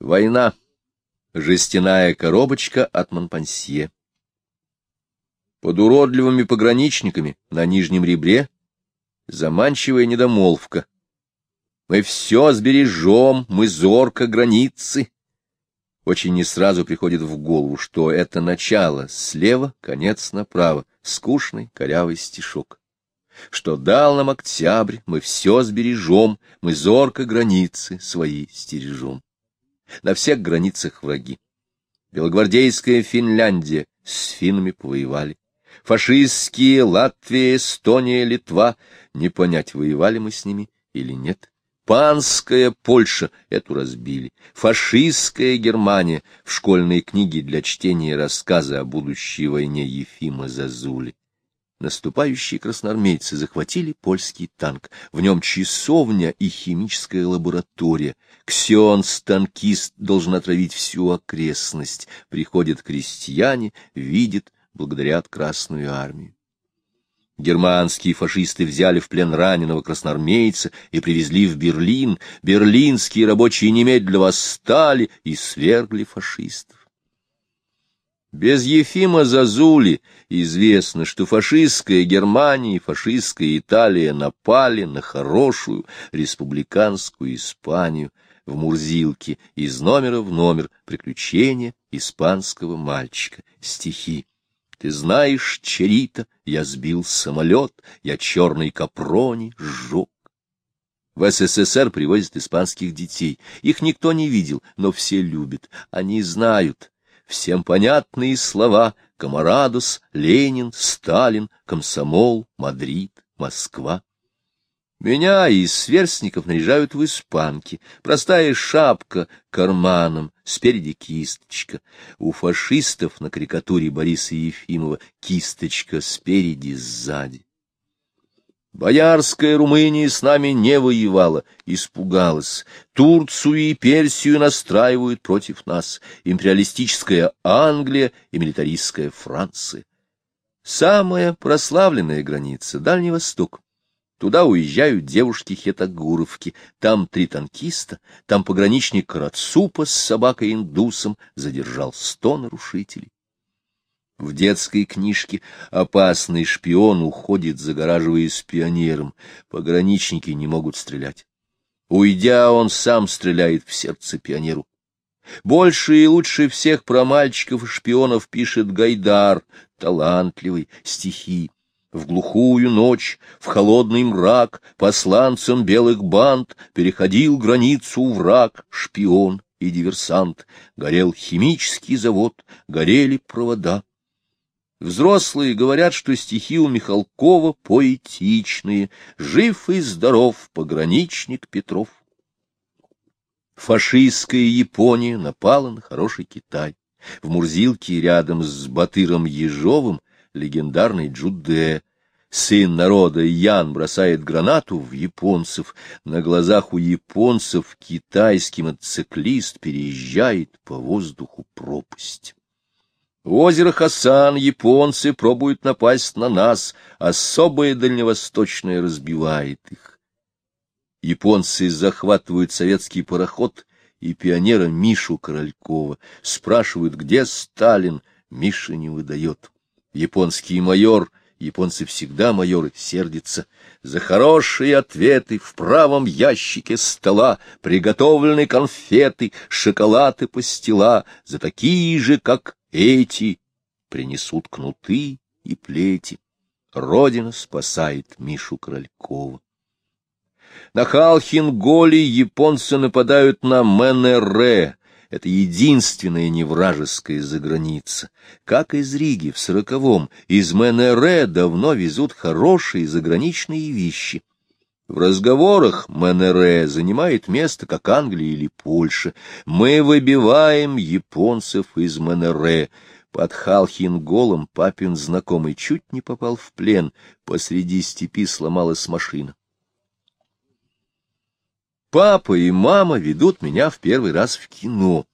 Война. Жестяная коробочка от Монпансье. Под уродливыми пограничниками на нижнем ребре заманчивая недомолвка. Мы все сбережем, мы зорко границы. Очень не сразу приходит в голову, что это начало слева, конец направо, скучный корявый стишок. Что дал нам октябрь, мы все сбережем, мы зорко границы свои стережем. На всех границах враги. Белогвардейская Финляндия с финнами повоевали. Фашистские Латвия, Эстония, Литва. Не понять, воевали мы с ними или нет. Панская Польша — эту разбили. Фашистская Германия в школьной книге для чтения рассказа о будущей войне Ефима Зазули. Наступающие красноармейцы захватили польский танк. В нем часовня и химическая лаборатория. Ксион-станкист должен отравить всю окрестность. Приходят крестьяне, видят, благодарят Красную армию. Германские фашисты взяли в плен раненого красноармейца и привезли в Берлин. Берлинские рабочие немедленно восстали и свергли фашистов. Без Ефима Зазули известно, что фашистская Германия и фашистская Италия напали на хорошую республиканскую Испанию в Мурзилке из номера в номер «Приключения испанского мальчика» стихи. Ты знаешь, Черита, я сбил самолет, я черный капрони сжег. В СССР привозят испанских детей. Их никто не видел, но все любят. Они знают. Всем понятные слова — Камарадос, Ленин, Сталин, Комсомол, Мадрид, Москва. Меня из сверстников наряжают в испанки. Простая шапка карманом, спереди кисточка. У фашистов на карикатуре Бориса Ефимова кисточка спереди, сзади. Боярская Румыния с нами не воевала, испугалась. Турцию и Персию настраивают против нас. Империалистическая Англия и милитаристская Франция. Самая прославленная граница — Дальний Восток. Туда уезжают девушки-хетагуровки, там три танкиста, там пограничник Карацупа с собакой-индусом задержал сто нарушителей. В детской книжке опасный шпион уходит, загораживаясь пионером. Пограничники не могут стрелять. Уйдя, он сам стреляет в сердце пионеру. Больше и лучше всех про мальчиков и шпионов пишет Гайдар, талантливый, стихи. В глухую ночь, в холодный мрак, посланцем белых банд переходил границу враг, шпион и диверсант. Горел химический завод, горели провода. Взрослые говорят, что стихи у Михалкова поэтичные, жив и здоров пограничник Петров. Фашистская Япония напала на хороший Китай. В Мурзилке рядом с Батыром Ежовым легендарный Джуде. Сын народа Ян бросает гранату в японцев. На глазах у японцев китайский мотоциклист переезжает по воздуху пропасть. У озера Хасан японцы пробуют напасть на нас, особое дальневосточное разбивает их. Японцы захватывают советский пароход и пионера Мишу Королькова, спрашивают, где Сталин, Миша не выдает. Японский майор, японцы всегда майоры, сердится. За хорошие ответы в правом ящике стола приготовлены конфеты, шоколад и пастила, за такие же, как эти, принесут кнуты и плети. Родина спасает Мишу Королькова. На Халхин-Голи японцы нападают на Менере, это единственная невражеская заграница. Как из Риги в сороковом, из Менере давно везут хорошие заграничные вещи. В разговорах Менере занимает место, как Англия или Польша. Мы выбиваем японцев из Менере. Под Халхинголом папин знакомый чуть не попал в плен. Посреди степи сломалась машина. Папа и мама ведут меня в первый раз в кино.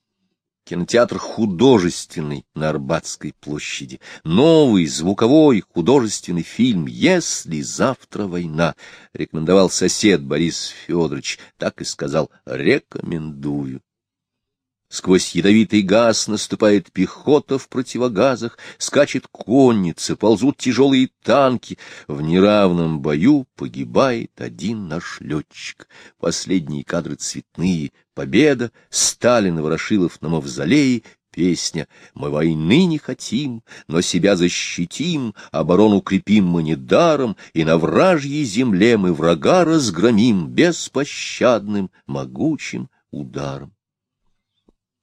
Кинотеатр художественный на Арбатской площади. Новый звуковой художественный фильм «Если завтра война», рекомендовал сосед Борис Федорович, так и сказал «рекомендую». Сквозь ядовитый газ наступает пехота в противогазах, скачет конница, ползут тяжелые танки. В неравном бою погибает один наш летчик. Последние кадры цветные. Победа, Сталин Ворошилов на мавзолее, Песня «Мы войны не хотим, но себя защитим, оборону крепим мы недаром, и на вражьей земле мы врага разгромим беспощадным, могучим ударом».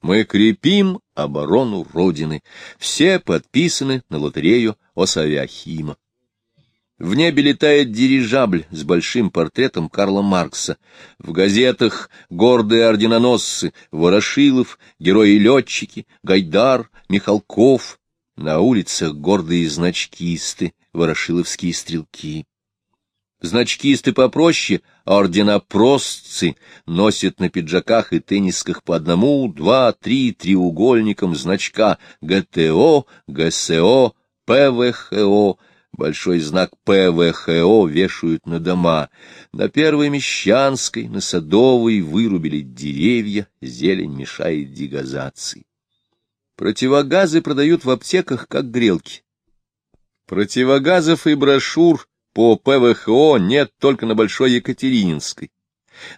Мы крепим оборону Родины. Все подписаны на лотерею Осавиахима. В небе летает дирижабль с большим портретом Карла Маркса. В газетах гордые орденоносцы, Ворошилов, герои-летчики, Гайдар, Михалков. На улицах гордые значкисты, ворошиловские стрелки. Значкисты попроще, орденопростцы, носят на пиджаках и теннисках по одному, два, три треугольникам значка ГТО, ГСО, ПВХО. Большой знак ПВХО вешают на дома. На Первой Мещанской, на Садовой вырубили деревья, зелень мешает дегазации. Противогазы продают в аптеках, как грелки. Противогазов и брошюр по ПВХО нет только на Большой Екатерининской.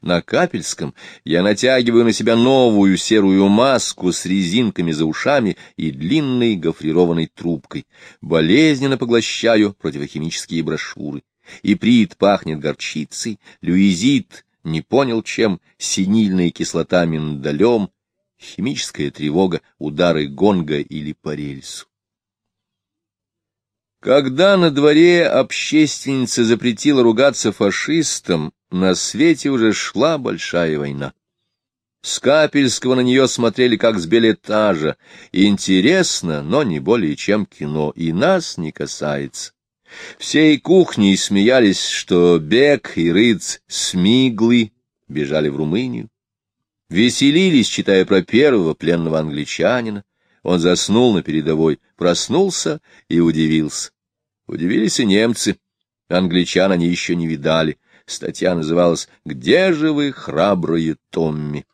На Капельском я натягиваю на себя новую серую маску с резинками за ушами и длинной гофрированной трубкой. Болезненно поглощаю противохимические брошюры. Иприт пахнет горчицей, люизит не понял чем, синильная кислота миндалем, химическая тревога, удары гонга или по рельсу. Когда на дворе общественница запретила ругаться фашистам, на свете уже шла большая война. С Капельского на нее смотрели как с билетажа. Интересно, но не более чем кино, и нас не касается. Всей кухней смеялись, что Бек и Рыц Смиглы бежали в Румынию. Веселились, читая про первого пленного англичанина. Он заснул на передовой, проснулся и удивился. Удивились и немцы. Англичан они еще не видали. Статья называлась «Где же вы, храбрые Томми?»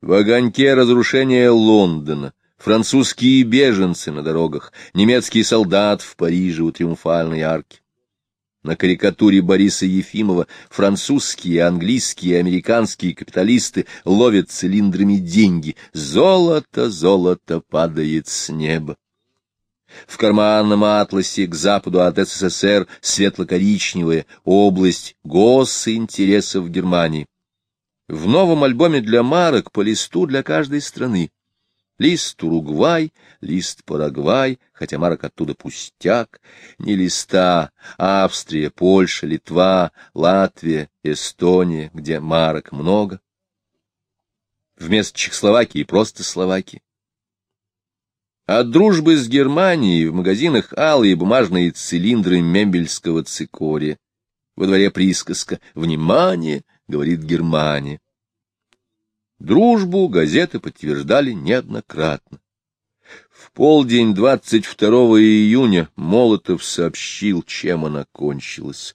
В огоньке разрушения Лондона, французские беженцы на дорогах, немецкий солдат в Париже у Триумфальной арки. На карикатуре Бориса Ефимова французские, английские американские капиталисты ловят цилиндрами деньги. Золото, золото падает с неба. В карманном атласе к западу от СССР светло-коричневая область госинтересов Германии. В новом альбоме для марок по листу для каждой страны. Лист Уругвай, лист Парагвай, хотя марок оттуда пустяк, не листа Австрия, Польша, Литва, Латвия, Эстония, где марок много. Вместо Чехословакии просто Словакия. От дружбы с Германией в магазинах алые бумажные цилиндры мембельского цикория. Во дворе присказка «Внимание!» — говорит Германия. Дружбу газеты подтверждали неоднократно. В полдень 22 июня Молотов сообщил, чем она кончилась.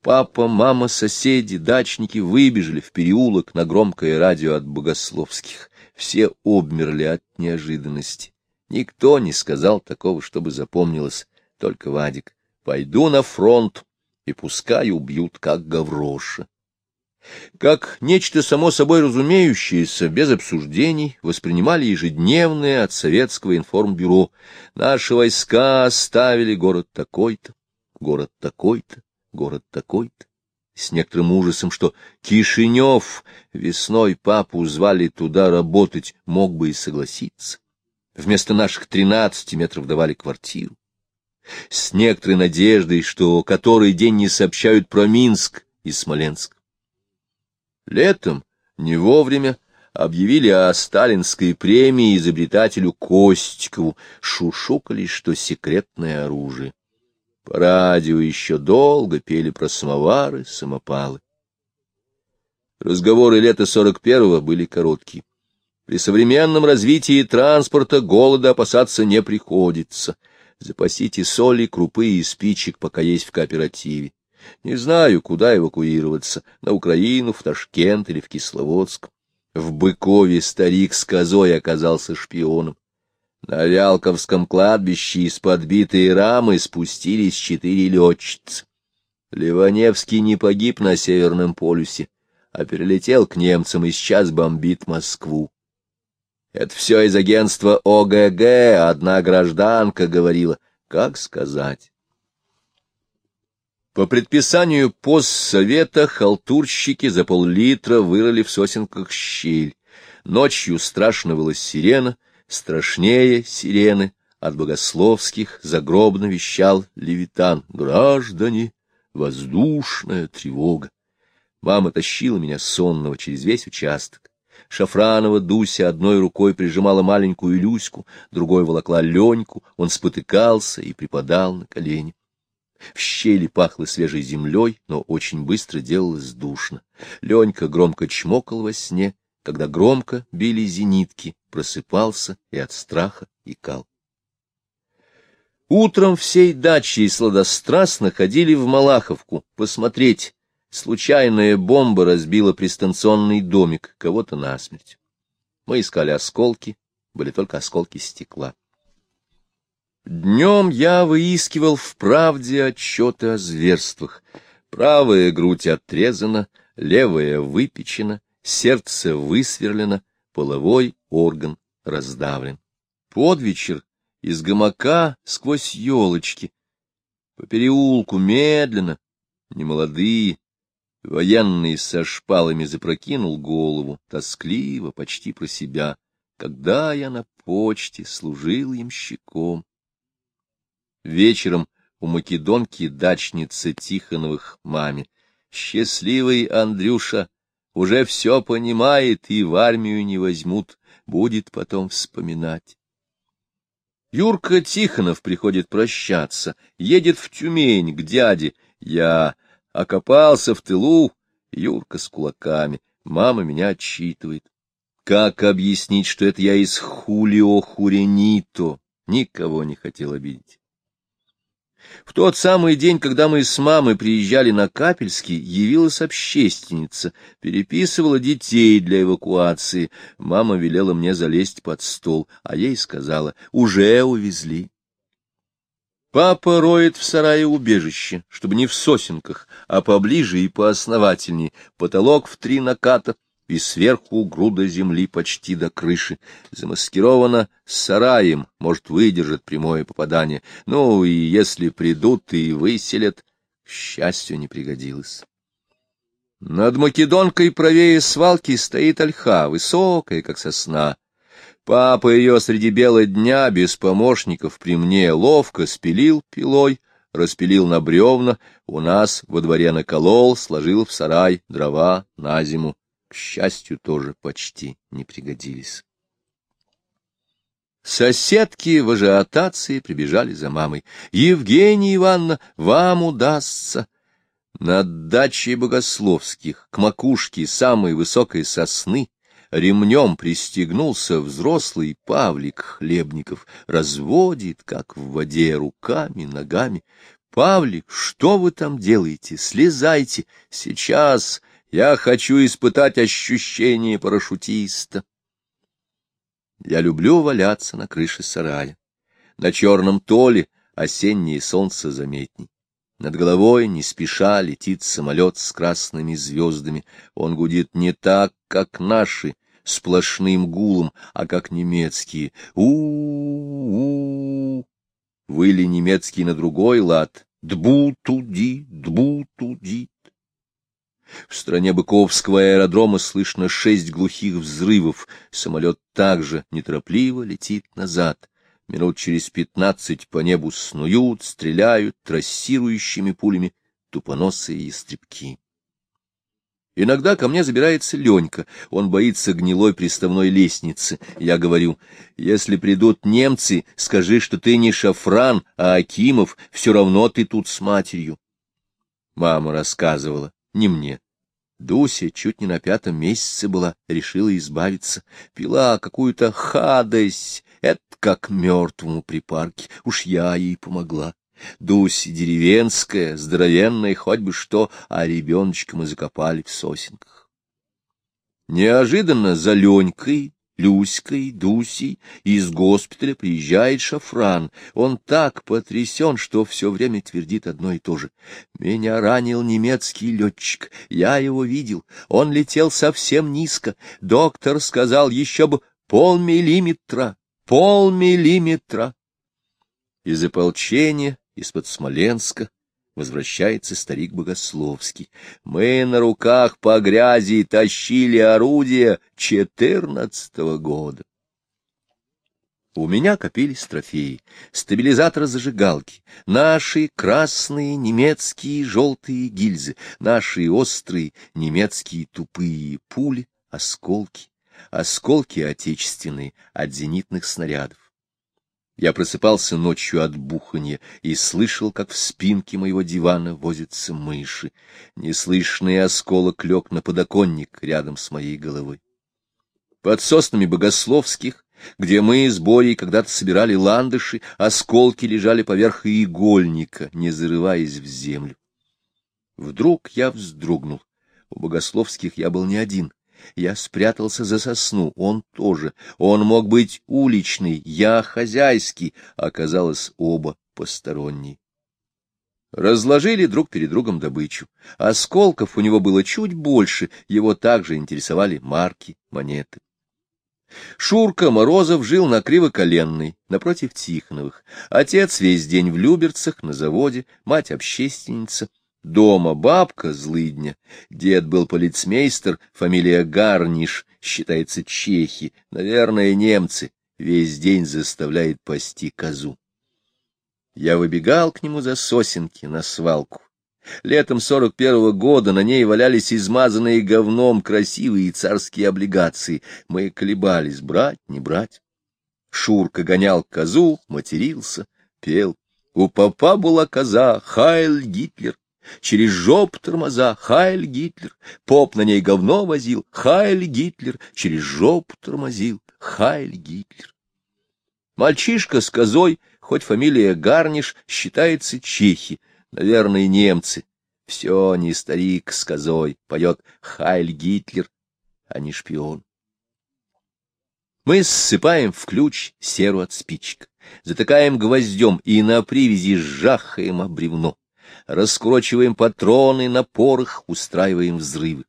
Папа, мама, соседи, дачники выбежали в переулок на громкое радио от Богословских. Все обмерли от неожиданности. Никто не сказал такого, чтобы запомнилось, только Вадик. Пойду на фронт, и пускай убьют, как Гавроша. Как нечто само собой разумеющееся, без обсуждений, воспринимали ежедневное от советского информбюро. Наши войска оставили город такой-то, город такой-то, город такой-то. С некоторым ужасом, что Кишинев весной папу звали туда работать, мог бы и согласиться. Вместо наших тринадцати метров давали квартиру. С некоторой надеждой, что который день не сообщают про Минск и Смоленск. Летом, не вовремя, объявили о сталинской премии изобретателю Костикову, шушукали, что секретное оружие. По радио еще долго пели про самовары, самопалы. Разговоры лета сорок первого были короткие. При современном развитии транспорта голода опасаться не приходится. Запасите соли, крупы и спичек, пока есть в кооперативе. Не знаю, куда эвакуироваться, на Украину, в Ташкент или в Кисловодск. В Быкове старик с козой оказался шпионом. На Вялковском кладбище из подбитой рамы спустились четыре летчицы. Ливаневский не погиб на Северном полюсе, а перелетел к немцам и сейчас бомбит Москву. Это все из агентства ОГГ, одна гражданка говорила. Как сказать? По предписанию постсовета халтурщики за пол-литра вырыли в сосенках щель. Ночью страшно была сирена, страшнее сирены. От богословских загробно вещал левитан. Граждане, воздушная тревога. Мама тащила меня сонного через весь участок. Шафранова Дуся одной рукой прижимала маленькую Люську, другой волокла Леньку, он спотыкался и припадал на колени. В щели пахло свежей землей, но очень быстро делалось душно. Ленька громко чмокал во сне, когда громко били зенитки, просыпался и от страха икал. Утром всей дачей сладострастно ходили в Малаховку посмотреть. Случайная бомба разбила пристанционный домик, кого-то насмерть. Мы искали осколки, были только осколки стекла. Днем я выискивал в правде отчеты о зверствах. Правая грудь отрезана, левая выпечена, сердце высверлено, половой орган раздавлен. Под вечер из гамака сквозь елочки, по переулку медленно, немолодые, военный со шпалами запрокинул голову, тоскливо, почти про себя, когда я на почте служил ямщиком. Вечером у македонки дачница Тихоновых маме. Счастливый Андрюша уже все понимает и в армию не возьмут, будет потом вспоминать. Юрка Тихонов приходит прощаться, едет в Тюмень к дяде. Я окопался в тылу, Юрка с кулаками, мама меня отчитывает. Как объяснить, что это я из Хулио Хуренито? Никого не хотел обидеть. В тот самый день, когда мы с мамой приезжали на Капельский, явилась общественница, переписывала детей для эвакуации. Мама велела мне залезть под стол, а ей сказала, уже увезли. Папа роет в сарае убежище, чтобы не в сосенках, а поближе и поосновательнее, потолок в три наката, и сверху груда земли почти до крыши. Замаскировано сараем, может, выдержит прямое попадание. Ну, и если придут и выселят, счастью, не пригодилось. Над Македонкой правее свалки стоит ольха, высокая, как сосна. Папа ее среди бела дня, без помощников, при мне ловко спилил пилой, распилил на бревна, у нас во дворе наколол, сложил в сарай дрова на зиму к счастью, тоже почти не пригодились. Соседки в ажиотации прибежали за мамой. «Евгения Ивановна, вам удастся!» Над дачей Богословских, к макушке самой высокой сосны, ремнем пристегнулся взрослый Павлик Хлебников, разводит, как в воде, руками, ногами. «Павлик, что вы там делаете? Слезайте! Сейчас!» Я хочу испытать ощущение парашютиста. Я люблю валяться на крыше сарая. На черном толе осеннее солнце заметней. Над головой не спеша летит самолет с красными звездами. Он гудит не так, как наши, сплошным гулом, а как немецкие. У-у-у. Выли немецкий на другой лад. Дбу-туди, дбу-туди. В стране Быковского аэродрома слышно шесть глухих взрывов. Самолет также неторопливо летит назад. Минут через пятнадцать по небу снуют, стреляют трассирующими пулями тупоносые ястребки. Иногда ко мне забирается Ленька, он боится гнилой приставной лестницы. Я говорю, если придут немцы, скажи, что ты не Шафран, а Акимов, все равно ты тут с матерью. Мама рассказывала, не мне. Дуся чуть не на пятом месяце была, решила избавиться. Пила какую-то хадость, это как мертвому припарке. Уж я ей помогла. Дуся деревенская, здоровенная, хоть бы что, а ребеночка мы закопали в сосенках. Неожиданно за Ленькой, Люськой, Дусей из госпиталя приезжает Шафран. Он так потрясен, что все время твердит одно и то же. «Меня ранил немецкий летчик. Я его видел. Он летел совсем низко. Доктор сказал еще бы полмиллиметра, полмиллиметра». Из ополчения, из-под Смоленска, возвращается старик Богословский. Мы на руках по грязи тащили орудия четырнадцатого года. У меня копились трофеи, стабилизаторы зажигалки, наши красные немецкие желтые гильзы, наши острые немецкие тупые пули, осколки, осколки отечественные от зенитных снарядов. Я просыпался ночью от буханья и слышал, как в спинке моего дивана возятся мыши. Неслышный осколок лег на подоконник рядом с моей головой. Под соснами богословских, где мы с Борей когда-то собирали ландыши, осколки лежали поверх игольника, не зарываясь в землю. Вдруг я вздрогнул. У богословских я был не один. Я спрятался за сосну, он тоже. Он мог быть уличный, я хозяйский, оказалось оба посторонние. Разложили друг перед другом добычу. Осколков у него было чуть больше, его также интересовали марки, монеты. Шурка Морозов жил на Кривоколенной, напротив Тихоновых. Отец весь день в Люберцах, на заводе, мать общественница — Дома бабка злыдня, дед был полицмейстер, фамилия Гарниш, считается чехи, наверное, немцы, весь день заставляет пасти козу. Я выбегал к нему за сосенки на свалку. Летом сорок первого года на ней валялись измазанные говном красивые царские облигации. Мы колебались, брать, не брать. Шурка гонял козу, матерился, пел. У папа была коза, Хайль Гитлер. Через жоп тормоза, Хайль Гитлер, поп на ней говно возил, Хайль Гитлер, через жоп тормозил, Хайль Гитлер. Мальчишка с козой, хоть фамилия Гарниш, считается чехи, наверное, немцы. Все не старик с козой, поет Хайль Гитлер, а не шпион. Мы ссыпаем в ключ серу от спичек, затыкаем гвоздем и на привязи сжахаем об бревно раскручиваем патроны на порох, устраиваем взрывы.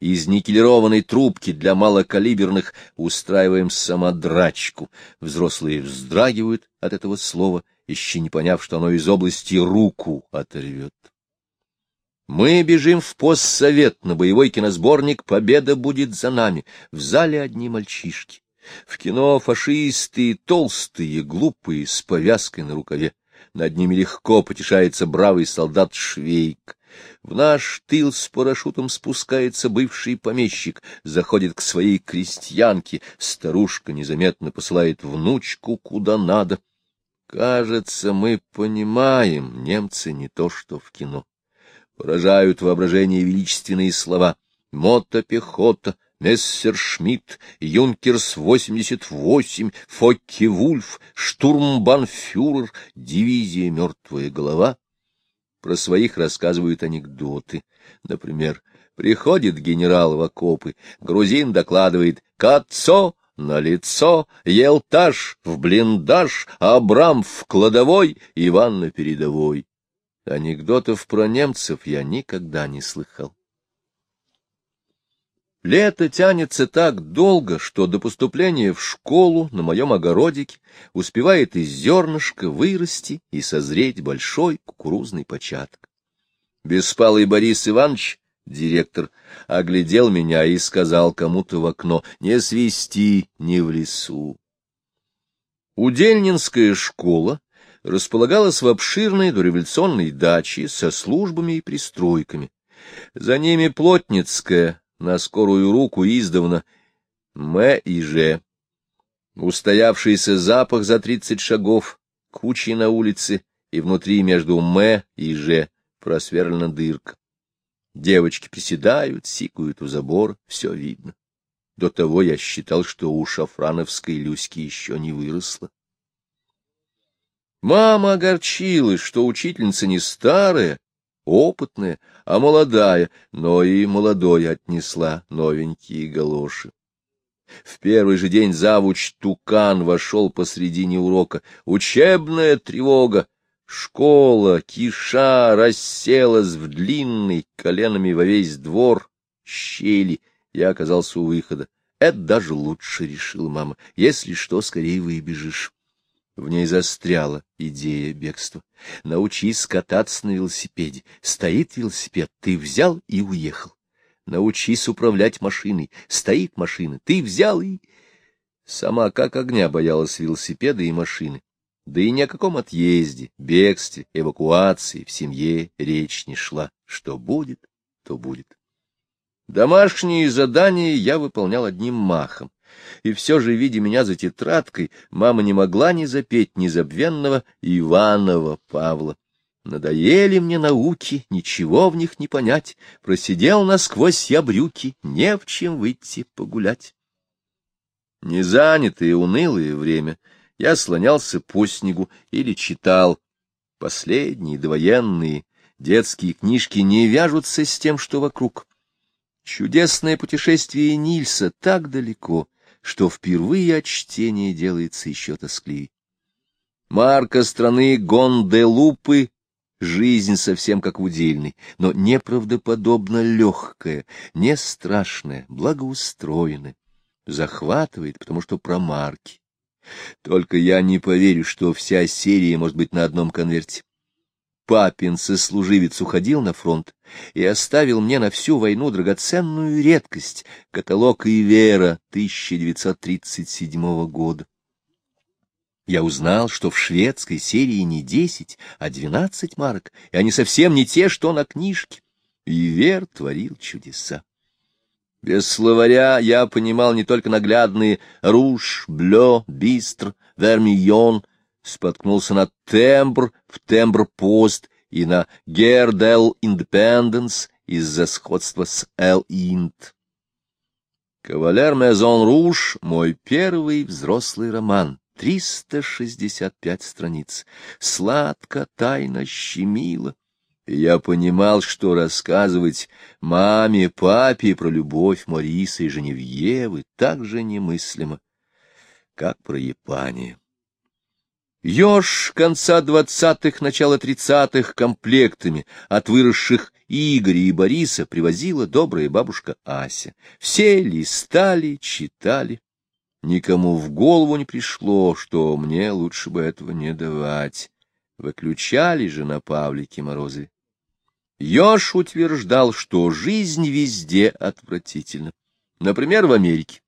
Из никелированной трубки для малокалиберных устраиваем самодрачку. Взрослые вздрагивают от этого слова, еще не поняв, что оно из области руку оторвет. Мы бежим в постсовет на боевой киносборник «Победа будет за нами». В зале одни мальчишки. В кино фашисты толстые, глупые, с повязкой на рукаве. Над ними легко потешается бравый солдат Швейк. В наш тыл с парашютом спускается бывший помещик, заходит к своей крестьянке, старушка незаметно посылает внучку куда надо. Кажется, мы понимаем, немцы не то что в кино. Поражают воображение величественные слова. Мотопехота — Мессершмитт, Юнкерс-88, Фокке-Вульф, Штурмбанфюрер, дивизия «Мертвая голова». Про своих рассказывают анекдоты. Например, приходит генерал в окопы, грузин докладывает «Кацо!» на лицо, Елташ в блиндаж, Абрам в кладовой, Иван на передовой. Анекдотов про немцев я никогда не слыхал. Лето тянется так долго, что до поступления в школу на моем огородике успевает из зернышка вырасти и созреть большой кукурузный початок. Беспалый Борис Иванович, директор, оглядел меня и сказал кому-то в окно «Не свисти, не в лесу». Удельнинская школа располагалась в обширной дореволюционной даче со службами и пристройками. За ними Плотницкая, на скорую руку издавна М и Ж. Устоявшийся запах за тридцать шагов, кучи на улице, и внутри между М и Ж просверлена дырка. Девочки приседают, сикают у забора, все видно. До того я считал, что у шафрановской Люськи еще не выросла. Мама огорчилась, что учительница не старая, опытная, а молодая, но и молодой отнесла новенькие галоши. В первый же день завуч Тукан вошел посредине урока. Учебная тревога! Школа, киша, расселась в длинный, коленами во весь двор, щели. Я оказался у выхода. Это даже лучше, — решила мама. Если что, скорее выбежишь. В ней застряла идея бегства. Научись кататься на велосипеде. Стоит велосипед, ты взял и уехал. Научись управлять машиной. Стоит машина, ты взял и... Сама как огня боялась велосипеда и машины. Да и ни о каком отъезде, бегстве, эвакуации в семье речь не шла. Что будет, то будет. Домашние задания я выполнял одним махом. И все же, видя меня за тетрадкой, мама не могла не запеть незабвенного Иванова Павла. Надоели мне науки, ничего в них не понять, просидел насквозь я брюки, не в чем выйти погулять. Незанятое унылое время — я слонялся по снегу или читал. Последние довоенные детские книжки не вяжутся с тем, что вокруг. Чудесное путешествие Нильса так далеко, что впервые от чтения делается еще тоскливее. Марка страны Гонделупы — жизнь совсем как в но неправдоподобно легкая, не страшная, благоустроенная, захватывает, потому что про марки. Только я не поверю, что вся серия может быть на одном конверте. Папин сослуживец уходил на фронт и оставил мне на всю войну драгоценную редкость — каталог Ивера 1937 года. Я узнал, что в шведской серии не десять, а двенадцать марок, и они совсем не те, что на книжке. Ивер творил чудеса. Без словаря я понимал не только наглядные «руж», «блё», «бистр», «вермийон», споткнулся на «тембр» в «тембр-пост» и на «гердел индепенденс» из-за сходства с «эл-инт». «Кавалер Мезон Руж» — мой первый взрослый роман, 365 страниц. Сладко, тайно, щемило я понимал, что рассказывать маме, папе про любовь Мориса и Женевьевы так же немыслимо, как про Япанию. Ёж конца двадцатых, начала тридцатых комплектами от выросших Игоря и Бориса привозила добрая бабушка Ася. Все листали, читали. Никому в голову не пришло, что мне лучше бы этого не давать. Выключали же на Павлике Морозове. Ёж утверждал, что жизнь везде отвратительна. Например, в Америке.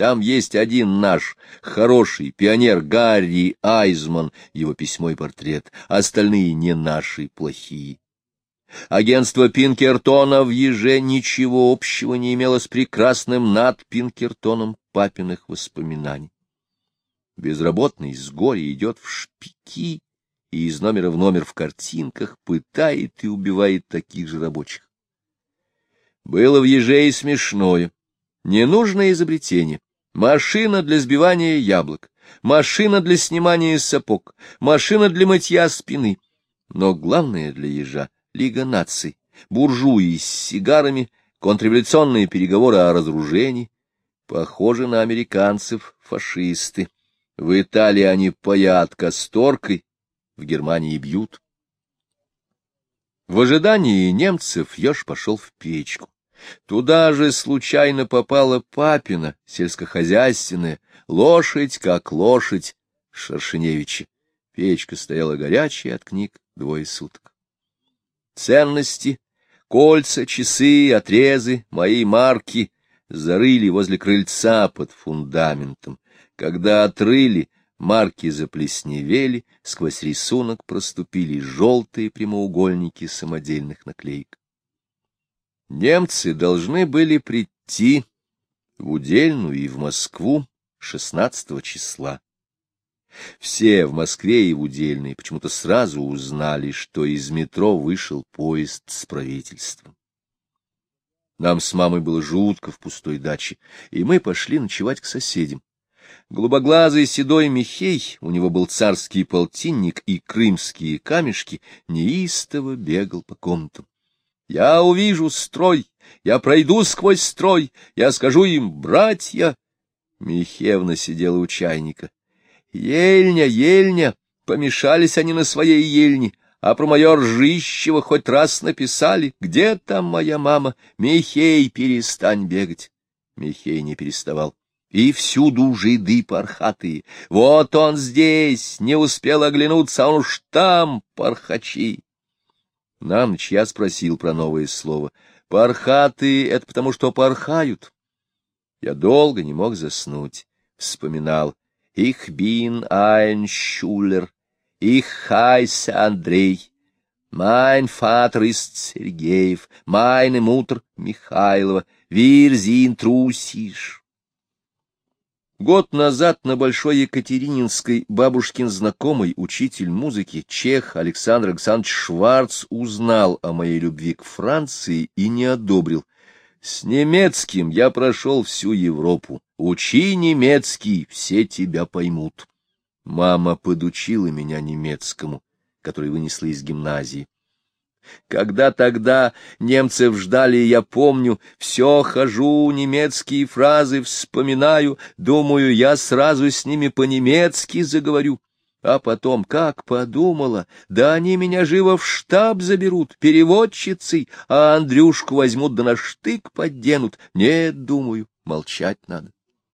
Там есть один наш хороший пионер Гарри Айзман, его письмо и портрет, остальные не наши, плохие. Агентство Пинкертона в Еже ничего общего не имело с прекрасным над Пинкертоном папиных воспоминаний. Безработный с горя идет в шпики, и из номера в номер в картинках пытает и убивает таких же рабочих. Было в еже и смешное. Ненужное изобретение. Машина для сбивания яблок, машина для снимания сапог, машина для мытья спины. Но главное для ежа — Лига наций, буржуи с сигарами, контрреволюционные переговоры о разоружении. Похожи на американцев фашисты. В Италии они паят касторкой, в Германии бьют. В ожидании немцев еж пошел в печку. Туда же случайно попала папина, сельскохозяйственная, лошадь как лошадь Шершеневича. Печка стояла горячая от книг двое суток. Ценности, кольца, часы, отрезы, мои марки зарыли возле крыльца под фундаментом. Когда отрыли, Марки заплесневели, сквозь рисунок проступили желтые прямоугольники самодельных наклеек. Немцы должны были прийти в Удельную и в Москву 16 числа. Все в Москве и в Удельной почему-то сразу узнали, что из метро вышел поезд с правительством. Нам с мамой было жутко в пустой даче, и мы пошли ночевать к соседям. Голубоглазый седой Михей, у него был царский полтинник и крымские камешки, неистово бегал по комнатам. Я увижу строй, я пройду сквозь строй, я скажу им «братья». Михевна сидела у чайника. Ельня, ельня, помешались они на своей ельне, а про мое Ржищева хоть раз написали. Где там моя мама? Михей, перестань бегать. Михей не переставал. И всюду жиды пархатые. Вот он здесь, не успел оглянуться, а он уж там, пархачи. На ночь я спросил про новое слово. Пархатые — это потому, что порхают. Я долго не мог заснуть. Вспоминал. Их бин ein Schüler, ich heiße Андрей. Mein Vater ist Сергеев, meine Mutter Михайлова. Sind Russisch. Год назад на Большой Екатерининской бабушкин знакомый учитель музыки, чех Александр Александрович Шварц, узнал о моей любви к Франции и не одобрил. С немецким я прошел всю Европу. Учи немецкий, все тебя поймут. Мама подучила меня немецкому, который вынесла из гимназии. Когда тогда немцев ждали, я помню, все хожу, немецкие фразы вспоминаю, думаю, я сразу с ними по-немецки заговорю. А потом, как подумала, да они меня живо в штаб заберут, переводчицей, а Андрюшку возьмут да на штык подденут. Нет, думаю, молчать надо.